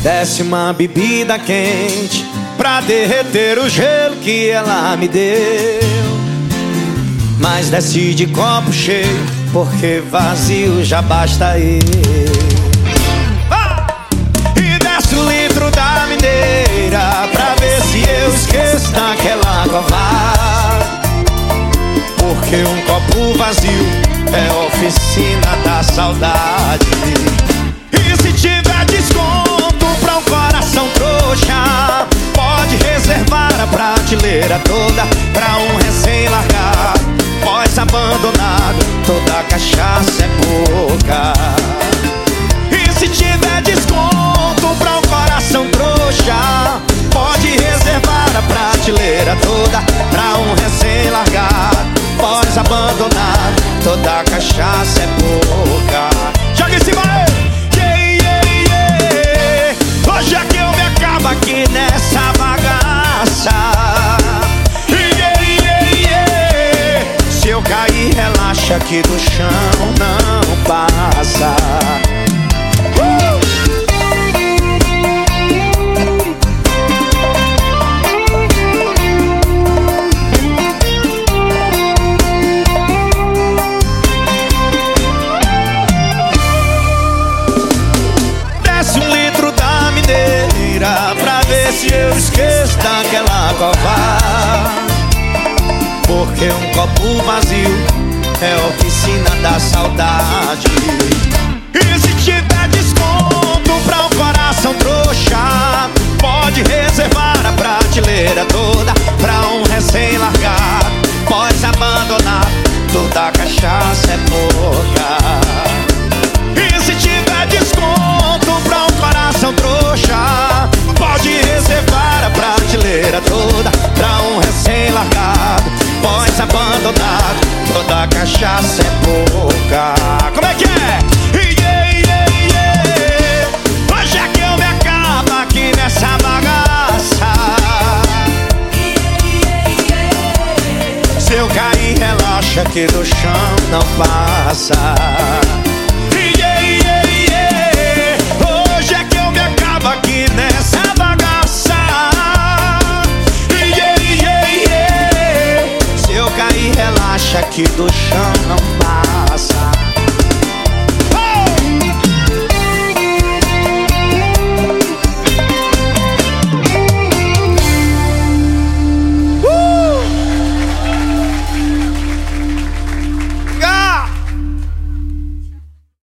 Desce uma bebida quente pra derreter o gelo que ela me deu. Mas desce de copo cheio, porque vazio já basta eu. Ah! E desce o litro da mineira pra ver se eu esqueço daquela cova. Porque um copo vazio é oficina da saudade. E se tiver desconto pra um coração trouxa, pode reservar a prateleira toda pra um recém-largado. Pós-abandonado, toda cachaça é pouca. E se tiver desconto pra um coração trouxa, pode reservar a prateleira toda pra um recém-largado. Toda cachaça é pouca. Joga cima aí! Yeah, yeah, yeah. Hoje é que eu me acabo aqui nessa bagaça. Yeah, yeah, yeah. Se eu cair, relaxa que do chão não passa. Se eu esqueço daquela cova. Porque um copo vazio É oficina da saudade. E se tiver desconto pra um coração trouxa Pode reservar a prateleira toda Pra um recém-largado. Pós-abandonado Toda cachaça é pouca Toda cachaça é pouca. Como é que é? Yeah, yeah. Hoje é que eu me acabo aqui nessa bagaça. Se eu cair, relaxa que do chão não passa. Que do chão.